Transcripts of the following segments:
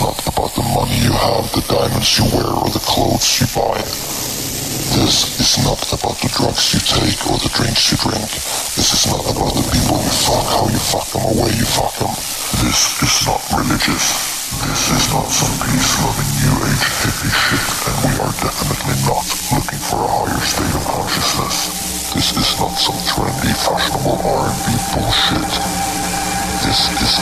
not about the money you have, the diamonds you wear, or the clothes you buy. This is not about the drugs you take or the drinks you drink. This is not about the people you fuck, how you fuck them, or where you fuck them. This is not religious. This is not some peace-loving new age hippie shit, and we are definitely not looking for a higher state of consciousness. This is not some trendy, fashionable R&B bullshit. This is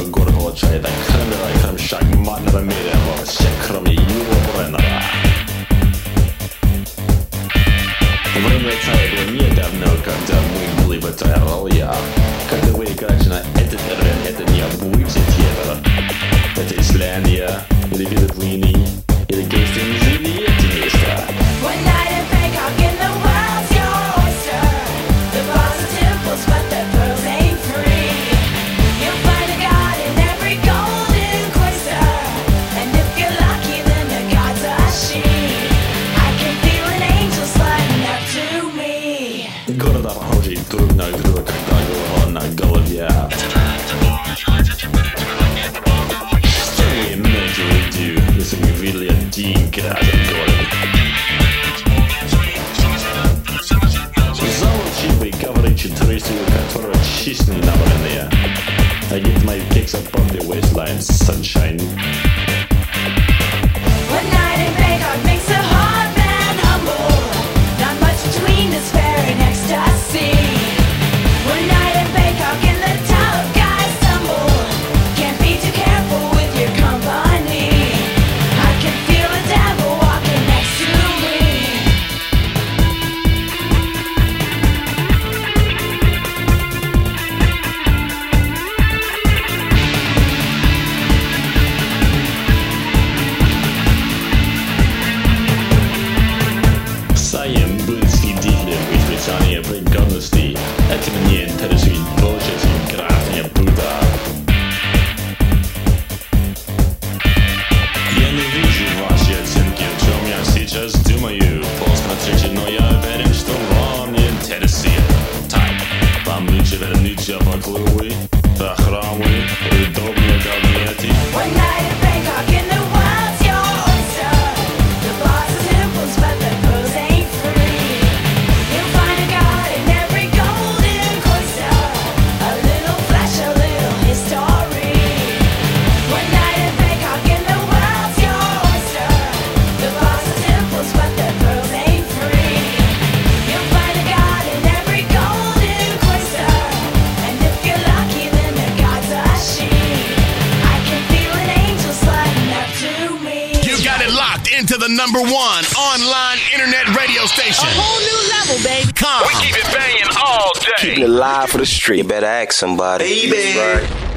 så går det hårt tjejer Den krämer dig, kräm tjack, mannen är med dig, var tjeck, kram i street. You better ask somebody. Baby.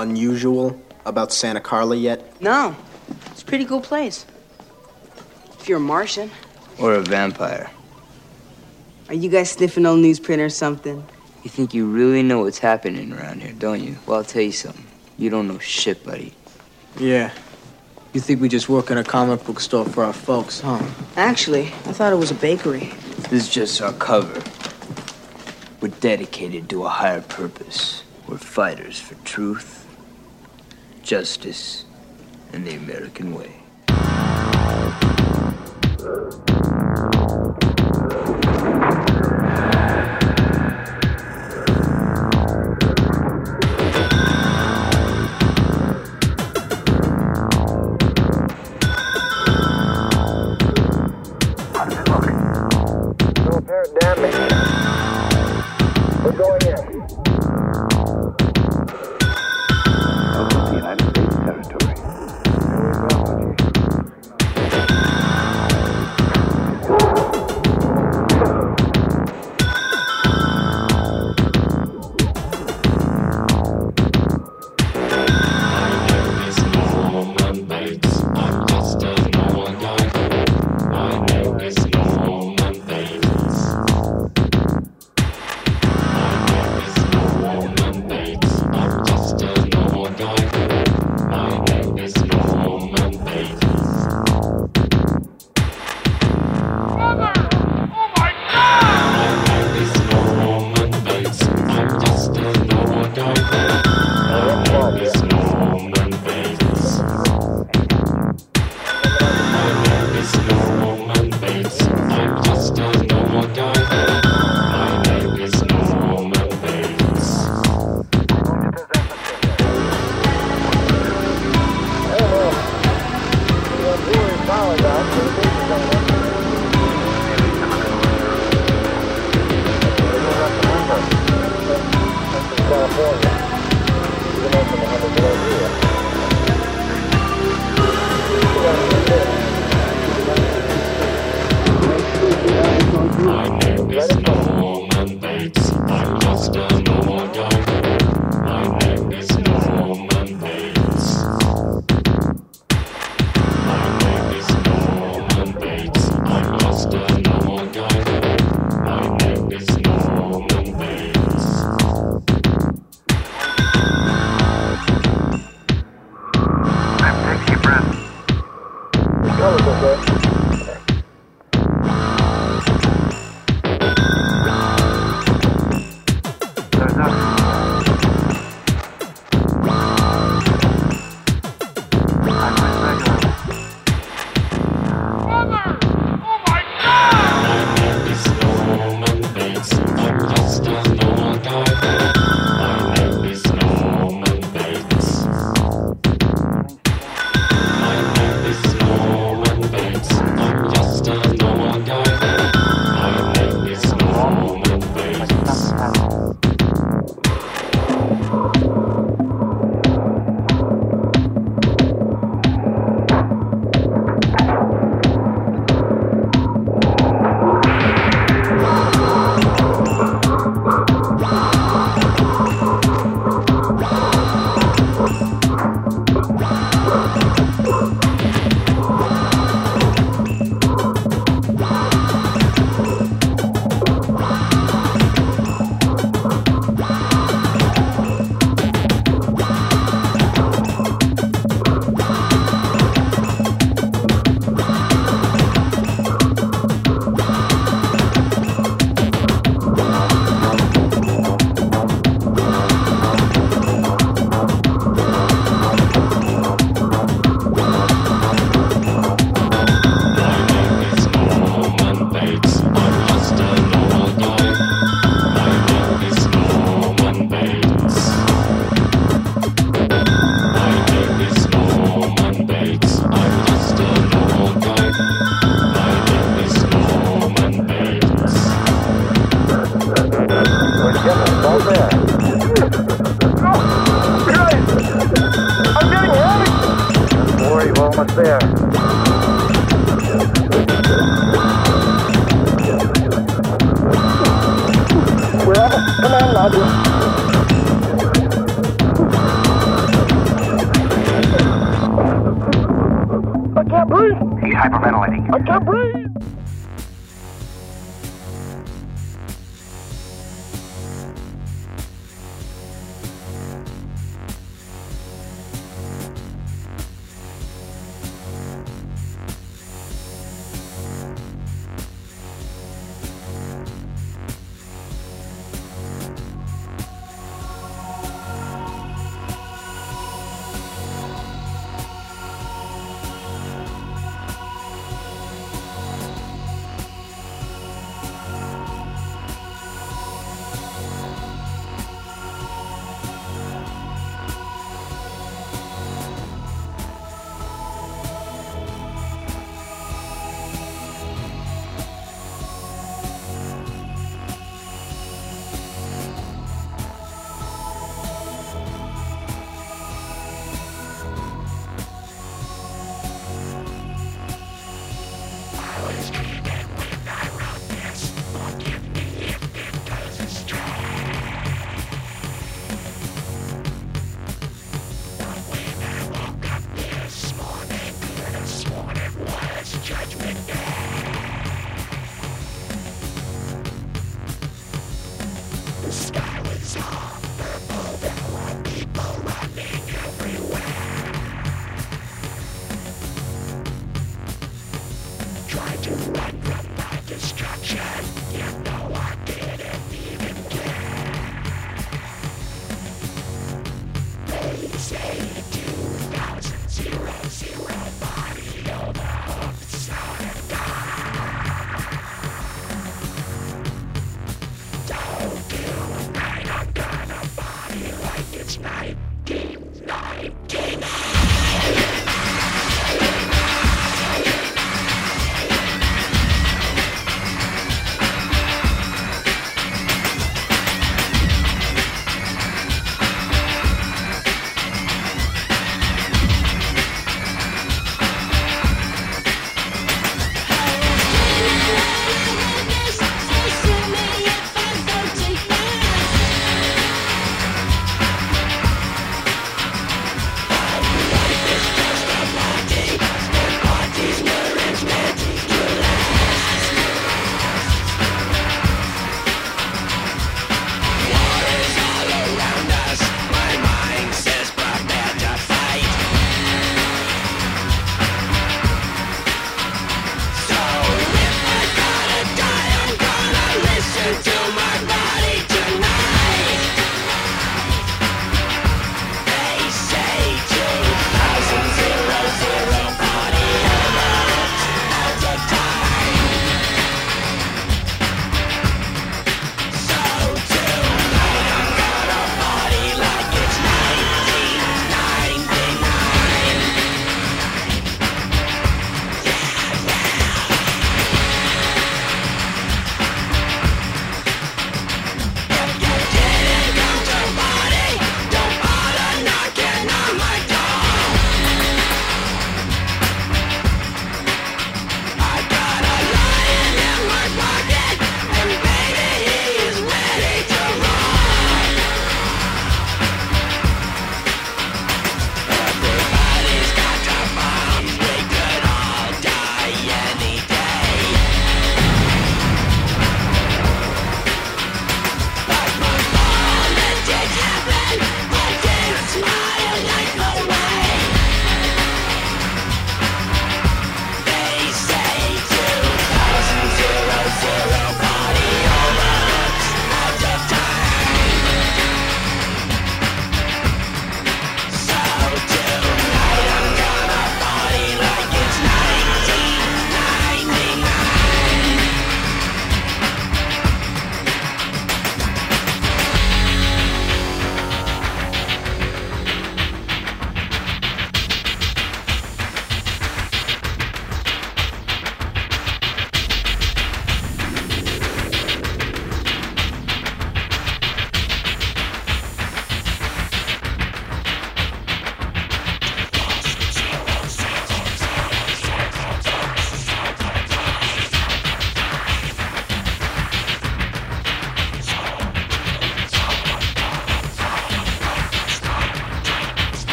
Unusual about Santa Carla yet? No, it's a pretty cool place. If you're a Martian, Or a vampire. are you guys sniffing old newsprint or something? You think you really know what's happening around here, don't you? Well, I'll tell you something. You don't know shit, buddy. Yeah. You think we just work in a comic book store for our folks, huh? Actually, I thought it was a bakery. This is just our cover. We're dedicated to a higher purpose. We're fighters for truth, justice, and the American way.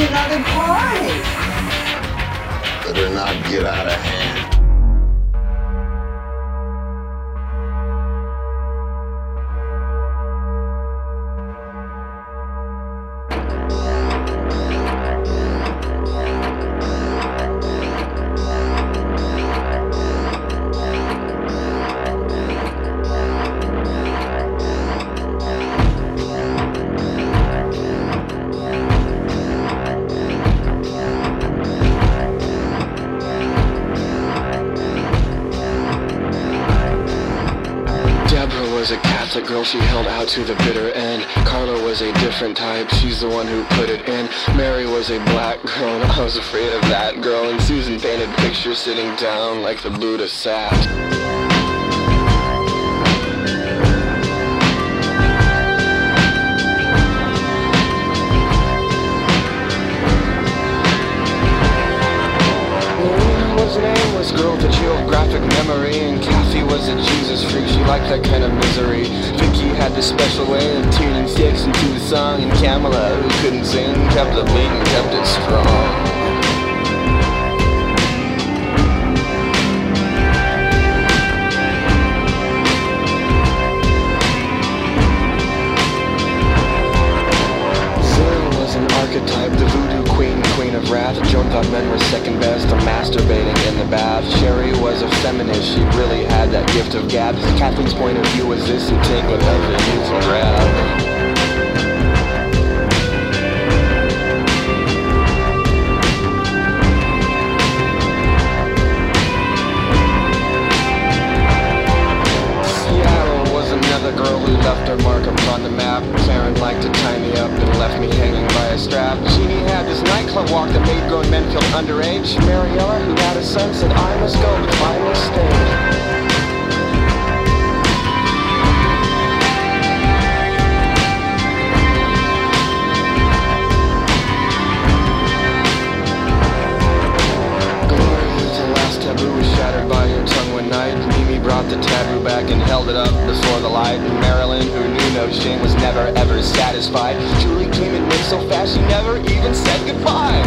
Another party. Better not get out of hand. To the bitter end. Carla was a different type, she's the one who put it in. Mary was a black girl, and I was afraid of that girl. And Susan painted pictures sitting down like the Buddha sat. Was girl a geographic memory And was a Jesus freak, she liked that kind of misery. Vicky had this special way of tuning sticks into a song. And Camilla, who couldn't sing, kept the beat and kept it strong. Sarah was an archetype, the voodoo queen, queen of wrath. Joan thought men were second best or masturbating in the bath. Sherry was a feminist, she really had gift of gab. Kathleen's point of view was this, you take whatever you can grab. Seattle was another girl who left her mark upon the map. Karen liked to tie me up and left me hanging by a strap. Jeannie had this nightclub walk that made grown men feel underage. Mariella, who had a son, said I must go, but finally stayed. The taboo back and held it up before the light. Marilyn, who knew no shame, was never ever satisfied. Julie came and went so fast she never even said goodbye.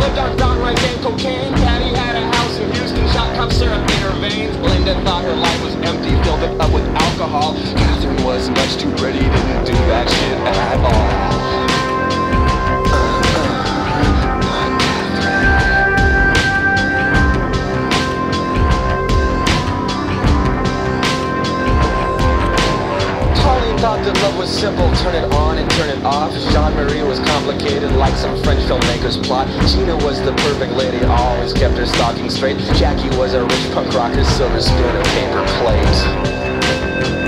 Lived on downright and cocaine. Patty had a house in Houston, shot cough syrup veins. Thought her life was empty, filled it up with alcohol. Catherine was much too pretty, didn't do that shit at all. Thought that love was simple, turn it on and turn it off. Jean-Marie was complicated, like some French filmmaker's plot. Gina was the perfect lady, always kept her stocking straight. Jackie was a rich punk rocker, silver spoon and paper plate.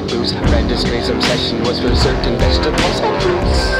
for booze. Registry's obsession was for certain vegetables and fruits.